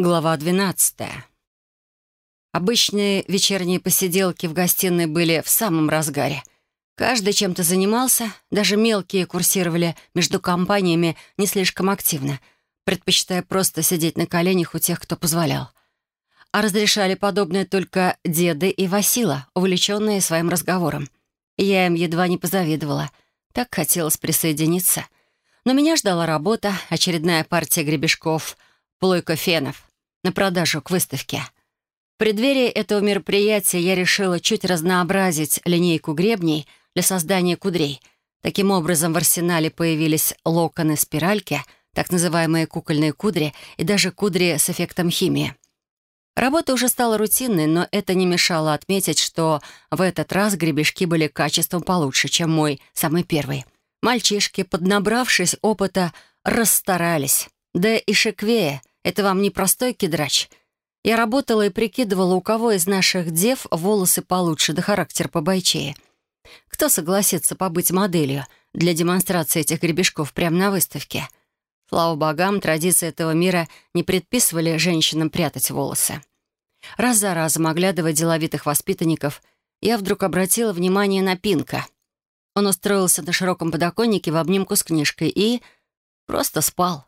Глава 12. Обычные вечерние посиделки в гостиной были в самом разгаре. Каждый чем-то занимался, даже мелкие курсировали между компаниями не слишком активно, предпочитая просто сидеть на коленях у тех, кто позволял. А разрешали подобное только деды и Васила, увлеченные своим разговором. Я им едва не позавидовала. Так хотелось присоединиться. Но меня ждала работа, очередная партия гребешков, плойка фенов на продажу к выставке. В преддверии этого мероприятия я решила чуть разнообразить линейку гребней для создания кудрей. Таким образом, в арсенале появились локоны-спиральки, так называемые кукольные кудри и даже кудри с эффектом химии. Работа уже стала рутинной, но это не мешало отметить, что в этот раз гребешки были качеством получше, чем мой самый первый. Мальчишки, поднабравшись опыта, расстарались. Да и шеквея это вам не простой кедрач. Я работала и прикидывала, у кого из наших дев волосы получше, да характер побойчее. Кто согласится побыть моделью для демонстрации этих гребешков прямо на выставке? Слава богам, традиции этого мира не предписывали женщинам прятать волосы. Раз за разом, оглядывая деловитых воспитанников, я вдруг обратила внимание на Пинка. Он устроился на широком подоконнике в обнимку с книжкой и просто спал.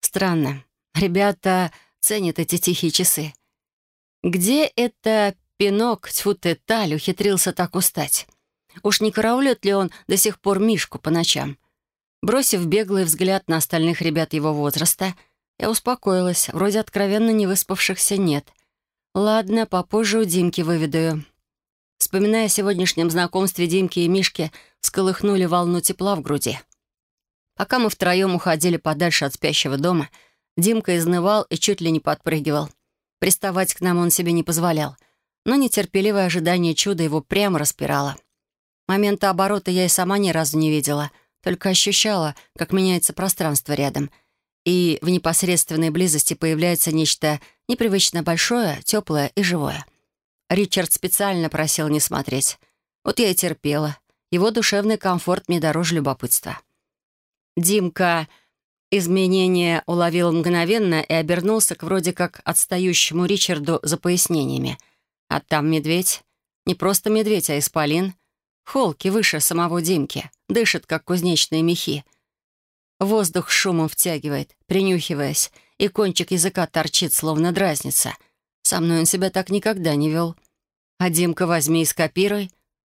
Странно. Ребята ценят эти тихие часы. Где это пинок, тьфу ты, таль, ухитрился так устать? Уж не караулит ли он до сих пор Мишку по ночам? Бросив беглый взгляд на остальных ребят его возраста, я успокоилась. Вроде откровенно не выспавшихся нет. Ладно, попозже у Димки выведаю. Вспоминая о сегодняшнем знакомстве Димки и Мишки, сколыхнули волну тепла в груди. Пока мы втроем уходили подальше от спящего дома — Димка изнывал и чуть ли не подпрыгивал. Приставать к нам он себе не позволял, но нетерпеливое ожидание чуда его прямо распирало. Момента оборота я и сама ни разу не видела, только ощущала, как меняется пространство рядом, и в непосредственной близости появляется нечто непривычно большое, теплое и живое. Ричард специально просил не смотреть. Вот я и терпела. Его душевный комфорт мне дороже любопытства. Димка Изменение уловил мгновенно и обернулся к вроде как отстающему Ричарду за пояснениями. А там медведь. Не просто медведь, а исполин. Холки выше самого Димки. Дышит, как кузнечные мехи. Воздух шумом втягивает, принюхиваясь, и кончик языка торчит, словно дразнится. Со мной он себя так никогда не вел. А Димка возьми и скопируй.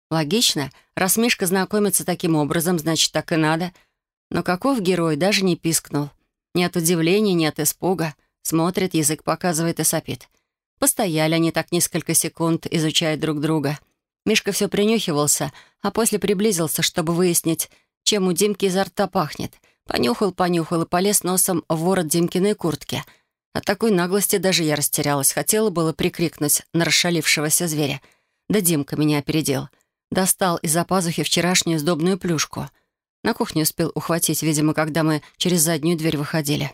Логично. Раз Мишка знакомится таким образом, значит, так и надо — но каков герой даже не пискнул. Ни от удивления, ни от испуга. Смотрит, язык показывает и сопит. Постояли они так несколько секунд, изучая друг друга. Мишка все принюхивался, а после приблизился, чтобы выяснить, чем у Димки изо рта пахнет. Понюхал, понюхал и полез носом в ворот Димкиной куртки. От такой наглости даже я растерялась. Хотела было прикрикнуть на расшалившегося зверя. Да Димка меня опередил. Достал из-за пазухи вчерашнюю сдобную плюшку — на кухне успел ухватить, видимо, когда мы через заднюю дверь выходили.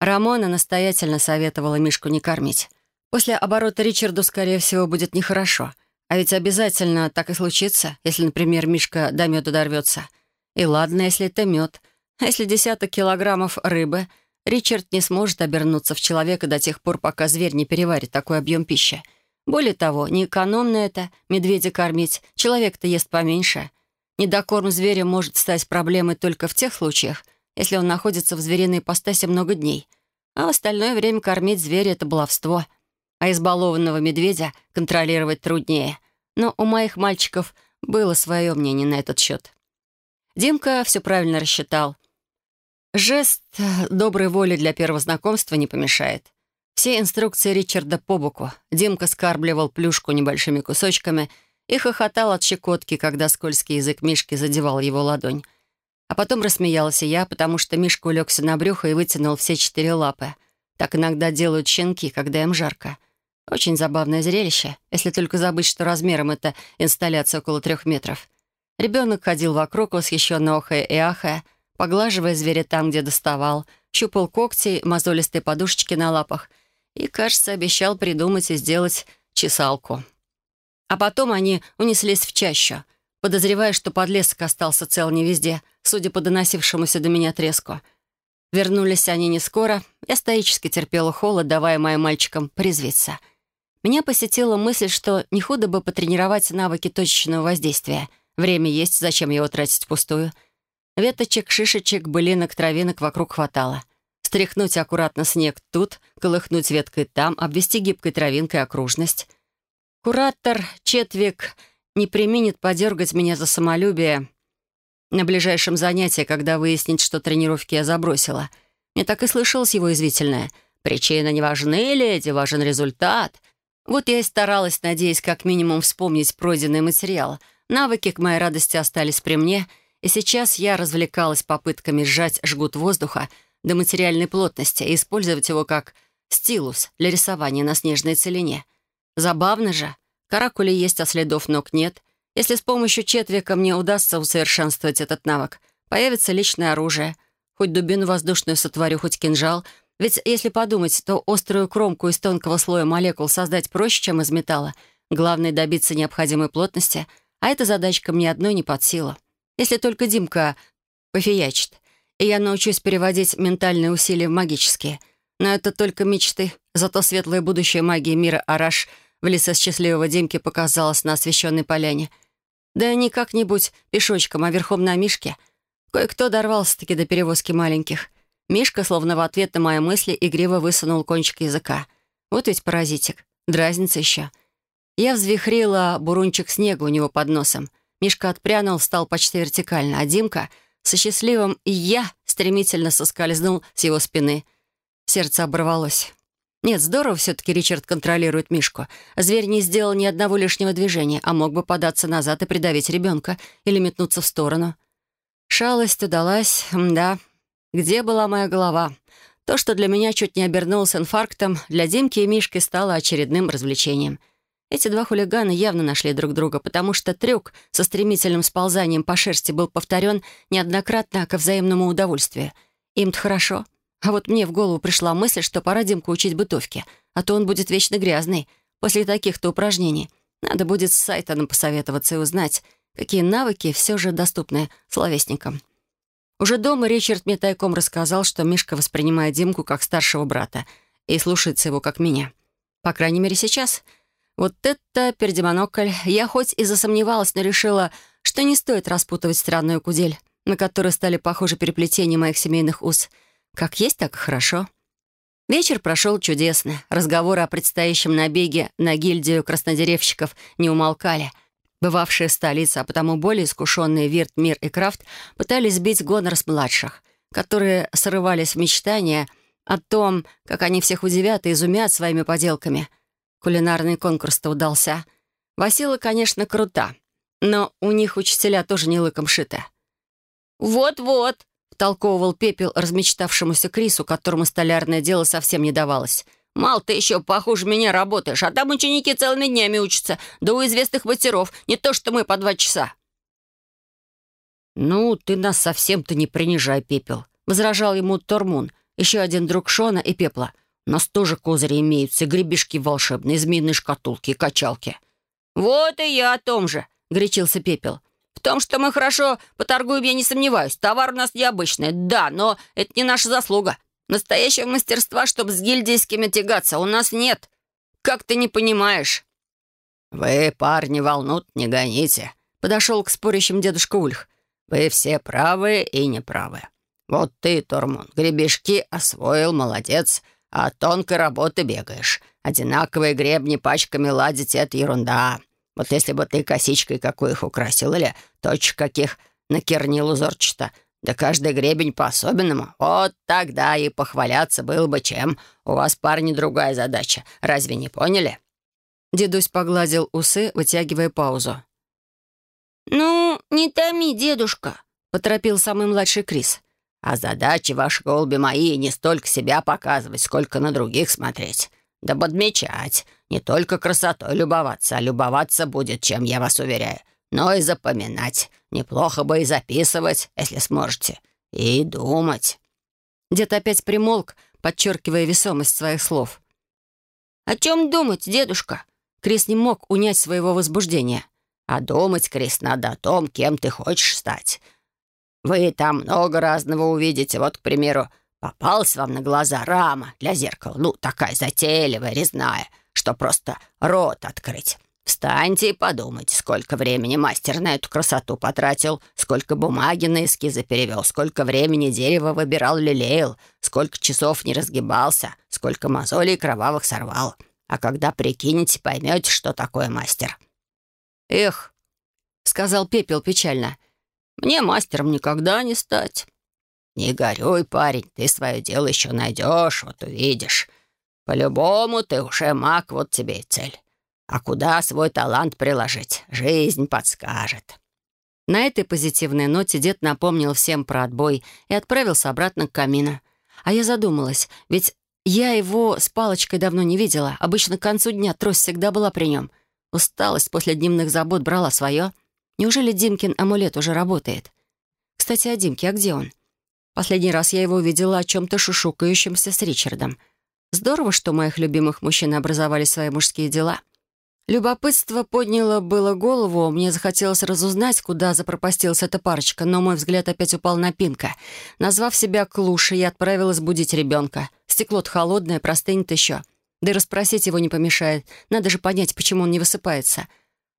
Рамона настоятельно советовала Мишку не кормить. После оборота Ричарду, скорее всего, будет нехорошо. А ведь обязательно так и случится, если, например, Мишка до меда дорвется. И ладно, если это мед. А если десяток килограммов рыбы, Ричард не сможет обернуться в человека до тех пор, пока зверь не переварит такой объем пищи. Более того, не экономно это, медведя кормить, человек-то ест поменьше — Недокорм зверя может стать проблемой только в тех случаях, если он находится в звериной ипостаси много дней. А в остальное время кормить зверя — это баловство. А избалованного медведя контролировать труднее. Но у моих мальчиков было свое мнение на этот счет. Димка все правильно рассчитал. Жест доброй воли для первого знакомства не помешает. Все инструкции Ричарда по боку. Димка скарбливал плюшку небольшими кусочками — и хохотал от щекотки, когда скользкий язык Мишки задевал его ладонь. А потом рассмеялась и я, потому что Мишка улегся на брюхо и вытянул все четыре лапы. Так иногда делают щенки, когда им жарко. Очень забавное зрелище, если только забыть, что размером это инсталляция около трех метров. Ребенок ходил вокруг, восхищенно охая и ахая, поглаживая зверя там, где доставал, щупал когти, мозолистые подушечки на лапах и, кажется, обещал придумать и сделать чесалку. А потом они унеслись в чащу, подозревая, что подлесок остался цел не везде, судя по доносившемуся до меня треску. Вернулись они не скоро. Я стоически терпела холод, давая моим мальчикам призвиться. Меня посетила мысль, что не худо бы потренировать навыки точечного воздействия. Время есть, зачем его тратить впустую? Веточек, шишечек, былинок, травинок вокруг хватало. Стряхнуть аккуратно снег тут, колыхнуть веткой там, обвести гибкой травинкой окружность. Куратор Четвик не применит подергать меня за самолюбие на ближайшем занятии, когда выяснит, что тренировки я забросила. Мне так и слышалось его извительное. «Причина не важны, леди, важен результат». Вот я и старалась, надеясь как минимум вспомнить пройденный материал. Навыки, к моей радости, остались при мне, и сейчас я развлекалась попытками сжать жгут воздуха до материальной плотности и использовать его как стилус для рисования на снежной целине. Забавно же. Каракули есть, а следов ног нет. Если с помощью четвика мне удастся усовершенствовать этот навык, появится личное оружие. Хоть дубину воздушную сотворю, хоть кинжал. Ведь если подумать, то острую кромку из тонкого слоя молекул создать проще, чем из металла. Главное — добиться необходимой плотности, а эта задачка мне одной не под силу. Если только Димка пофиячит и я научусь переводить ментальные усилия в магические. Но это только мечты. Зато светлое будущее магии мира Араш в лице счастливого Димки показалось на освещенной поляне. Да не как-нибудь пешочком, а верхом на Мишке. Кое-кто дорвался-таки до перевозки маленьких. Мишка, словно в ответ на мои мысли, игриво высунул кончик языка. Вот ведь паразитик. Дразнится еще. Я взвихрила бурунчик снега у него под носом. Мишка отпрянул, встал почти вертикально, а Димка — со счастливым «я» стремительно соскользнул с его спины. Сердце оборвалось. Нет, здорово все-таки Ричард контролирует Мишку. Зверь не сделал ни одного лишнего движения, а мог бы податься назад и придавить ребенка или метнуться в сторону. Шалость удалась, да. Где была моя голова? То, что для меня чуть не обернулось инфарктом, для Димки и Мишки стало очередным развлечением — эти два хулигана явно нашли друг друга, потому что трюк со стремительным сползанием по шерсти был повторен неоднократно ко взаимному удовольствию. Им-то хорошо. А вот мне в голову пришла мысль, что пора Димку учить бытовке, а то он будет вечно грязный. После таких-то упражнений надо будет с Сайтоном посоветоваться и узнать, какие навыки все же доступны словесникам. Уже дома Ричард мне тайком рассказал, что Мишка воспринимает Димку как старшего брата и слушается его как меня. По крайней мере, сейчас — вот это пердемонокль. Я хоть и засомневалась, но решила, что не стоит распутывать странную кудель, на которую стали похожи переплетения моих семейных уз. Как есть, так хорошо. Вечер прошел чудесно. Разговоры о предстоящем набеге на гильдию краснодеревщиков не умолкали. Бывавшие столицы, а потому более искушенные Вирт, Мир и Крафт пытались сбить гонор с младших, которые срывались в мечтания о том, как они всех удивят и изумят своими поделками — Кулинарный конкурс-то удался. Васила, конечно, крута, но у них учителя тоже не лыком шиты. «Вот-вот», — втолковывал пепел размечтавшемуся Крису, которому столярное дело совсем не давалось. «Мал, ты еще похуже меня работаешь, а там ученики целыми днями учатся, да у известных мастеров, не то что мы по два часа». «Ну, ты нас совсем-то не принижай, Пепел», — возражал ему Тормун, еще один друг Шона и Пепла. У нас тоже козыри имеются, гребешки волшебные, змеиные шкатулки и качалки». «Вот и я о том же», — горячился Пепел. «В том, что мы хорошо поторгуем, я не сомневаюсь. Товар у нас необычный, да, но это не наша заслуга. Настоящего мастерства, чтобы с гильдейскими тягаться, у нас нет. Как ты не понимаешь?» «Вы, парни, волнут не гоните», — подошел к спорящим дедушка Ульх. «Вы все правы и неправы. Вот ты, Тормун, гребешки освоил, молодец. А тонкой работы бегаешь. Одинаковые гребни пачками ладить — это ерунда. Вот если бы ты косичкой какую их украсил или точек каких накернил узорчато, да каждый гребень по-особенному, вот тогда и похваляться было бы чем. У вас, парни, другая задача. Разве не поняли?» Дедусь погладил усы, вытягивая паузу. «Ну, не томи, дедушка», — поторопил самый младший Крис. А задачи ваши, голуби мои, не столько себя показывать, сколько на других смотреть. Да подмечать. Не только красотой любоваться, а любоваться будет, чем я вас уверяю. Но и запоминать. Неплохо бы и записывать, если сможете. И думать». Дед опять примолк, подчеркивая весомость своих слов. «О чем думать, дедушка?» Крис не мог унять своего возбуждения. «А думать, Крис, надо о том, кем ты хочешь стать. Вы там много разного увидите. Вот, к примеру, Попалась вам на глаза рама для зеркала, ну, такая затейливая, резная, что просто рот открыть. Встаньте и подумайте, сколько времени мастер на эту красоту потратил, сколько бумаги на эскизы перевел, сколько времени дерево выбирал, лелеял, сколько часов не разгибался, сколько мозолей кровавых сорвал. А когда прикинете, поймете, что такое мастер. «Эх», — сказал Пепел печально, — «мне мастером никогда не стать». «Не горюй, парень, ты свое дело еще найдешь, вот увидишь. По-любому ты уже маг, вот тебе и цель. А куда свой талант приложить, жизнь подскажет». На этой позитивной ноте дед напомнил всем про отбой и отправился обратно к камину. А я задумалась, ведь я его с палочкой давно не видела. Обычно к концу дня трость всегда была при нем. Усталость после дневных забот брала свое. Неужели Димкин амулет уже работает? Кстати, о Димке, а где он? Последний раз я его увидела о чем-то шушукающемся с Ричардом. Здорово, что у моих любимых мужчин образовали свои мужские дела. Любопытство подняло было голову, мне захотелось разузнать, куда запропастилась эта парочка, но мой взгляд опять упал на Пинка. Назвав себя Клушей, я отправилась будить ребенка. Стекло-то холодное, простынет еще. Да и расспросить его не помешает. Надо же понять, почему он не высыпается.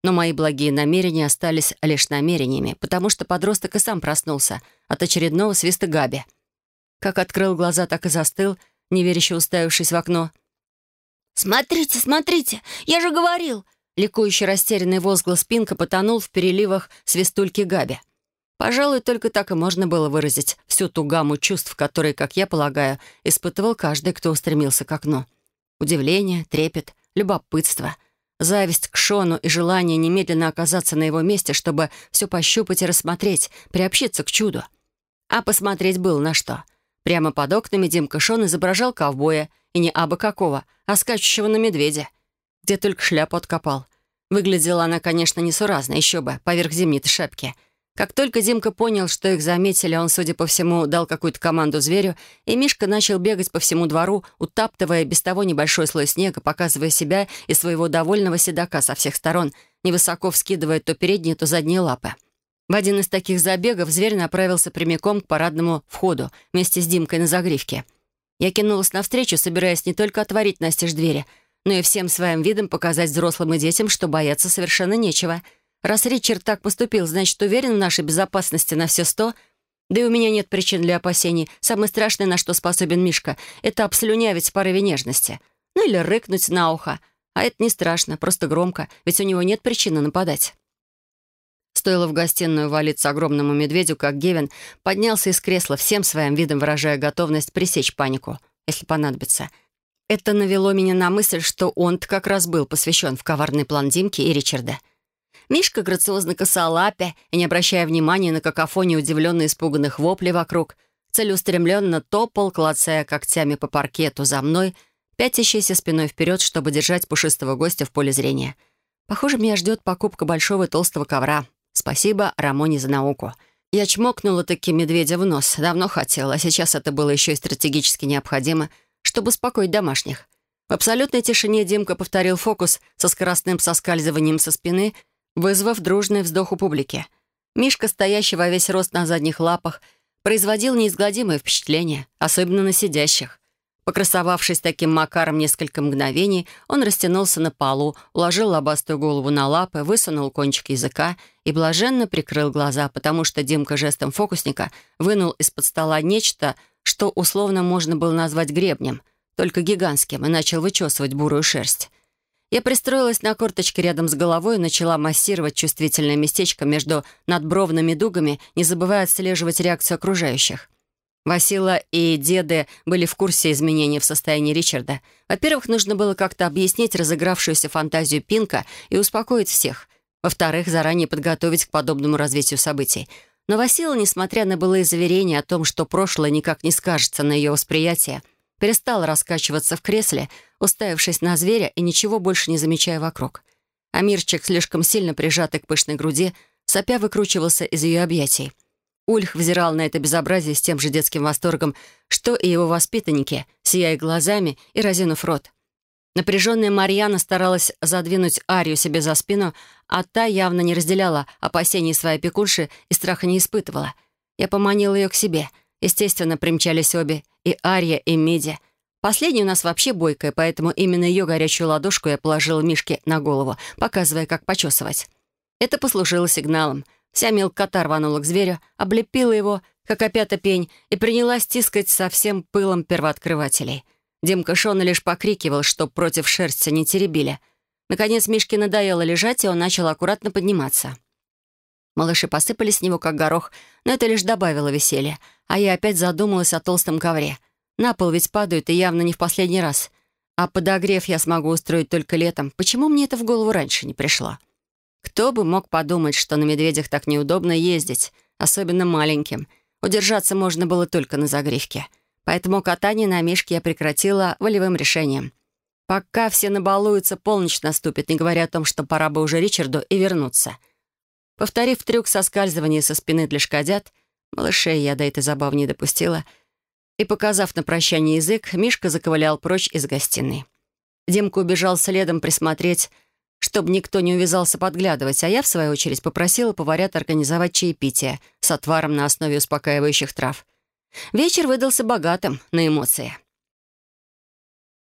Но мои благие намерения остались лишь намерениями, потому что подросток и сам проснулся от очередного свиста Габи. Как открыл глаза, так и застыл, неверяще уставившись в окно — «Смотрите, смотрите! Я же говорил!» Ликующий растерянный возглас Пинка потонул в переливах свистульки Габи. Пожалуй, только так и можно было выразить всю ту гамму чувств, которые, как я полагаю, испытывал каждый, кто устремился к окну. Удивление, трепет, любопытство, зависть к Шону и желание немедленно оказаться на его месте, чтобы все пощупать и рассмотреть, приобщиться к чуду. А посмотреть было на что. Прямо под окнами Димка Шон изображал ковбоя — и не абы какого, а скачущего на медведя. Где только шляпу откопал. Выглядела она, конечно, несуразно, еще бы, поверх зимней шапки. Как только Димка понял, что их заметили, он, судя по всему, дал какую-то команду зверю, и Мишка начал бегать по всему двору, утаптывая без того небольшой слой снега, показывая себя и своего довольного седока со всех сторон, невысоко вскидывая то передние, то задние лапы. В один из таких забегов зверь направился прямиком к парадному входу вместе с Димкой на загривке — я кинулась навстречу, собираясь не только отворить настежь двери, но и всем своим видом показать взрослым и детям, что бояться совершенно нечего. Раз Ричард так поступил, значит, уверен в нашей безопасности на все сто, да и у меня нет причин для опасений. Самое страшное, на что способен Мишка, это обслюнявить в порыве нежности. Ну или рыкнуть на ухо. А это не страшно, просто громко, ведь у него нет причины нападать. Стоило в гостиную валиться огромному медведю, как Гевин поднялся из кресла, всем своим видом выражая готовность пресечь панику, если понадобится. Это навело меня на мысль, что он-то как раз был посвящен в коварный план Димки и Ричарда. Мишка грациозно косолапя и, не обращая внимания на какофонию удивленно испуганных воплей вокруг, целеустремленно топал, клацая когтями по паркету за мной, пятящейся спиной вперед, чтобы держать пушистого гостя в поле зрения. Похоже, меня ждет покупка большого толстого ковра. Спасибо Рамоне за науку. Я чмокнула таки медведя в нос. Давно хотела, а сейчас это было еще и стратегически необходимо, чтобы успокоить домашних. В абсолютной тишине Димка повторил фокус со скоростным соскальзыванием со спины, вызвав дружный вздох у публики. Мишка, стоящий во весь рост на задних лапах, производил неизгладимое впечатление, особенно на сидящих. Покрасовавшись таким макаром несколько мгновений, он растянулся на полу, уложил лобастую голову на лапы, высунул кончик языка и блаженно прикрыл глаза, потому что Димка жестом фокусника вынул из-под стола нечто, что условно можно было назвать гребнем, только гигантским, и начал вычесывать бурую шерсть. Я пристроилась на корточке рядом с головой и начала массировать чувствительное местечко между надбровными дугами, не забывая отслеживать реакцию окружающих. Васила и деды были в курсе изменений в состоянии Ричарда. Во-первых, нужно было как-то объяснить разыгравшуюся фантазию Пинка и успокоить всех. Во-вторых, заранее подготовить к подобному развитию событий. Но Васила, несмотря на былые заверения о том, что прошлое никак не скажется на ее восприятие, перестала раскачиваться в кресле, уставившись на зверя и ничего больше не замечая вокруг. А Мирчик, слишком сильно прижатый к пышной груди, сопя выкручивался из ее объятий. Ульх взирал на это безобразие с тем же детским восторгом, что и его воспитанники, сияя глазами и разинув рот. Напряженная Марьяна старалась задвинуть Арию себе за спину, а та явно не разделяла опасений своей опекунши и страха не испытывала. Я поманила ее к себе Естественно, примчались обе, и Ария, и Меди. Последняя у нас вообще бойкая, поэтому именно ее горячую ладошку я положила Мишке на голову, показывая, как почесывать. Это послужило сигналом. Вся мелкота рванула к зверю, облепила его, как опята пень, и принялась тискать со всем пылом первооткрывателей. Димка Шона лишь покрикивал, что против шерсти не теребили. Наконец Мишке надоело лежать, и он начал аккуратно подниматься. Малыши посыпались с него, как горох, но это лишь добавило веселья, а я опять задумалась о толстом ковре. На пол ведь падают, и явно не в последний раз. А подогрев я смогу устроить только летом. Почему мне это в голову раньше не пришло? Кто бы мог подумать, что на медведях так неудобно ездить, особенно маленьким. Удержаться можно было только на загривке. Поэтому катание на мишке я прекратила волевым решением. Пока все набалуются, полночь наступит, не говоря о том, что пора бы уже Ричарду и вернуться — Повторив трюк соскальзывания со спины для шкодят, малышей я до этой забавы не допустила, и, показав на прощание язык, Мишка заковылял прочь из гостиной. Димка убежал следом присмотреть, чтобы никто не увязался подглядывать, а я, в свою очередь, попросила поварят организовать чаепитие с отваром на основе успокаивающих трав. Вечер выдался богатым на эмоции.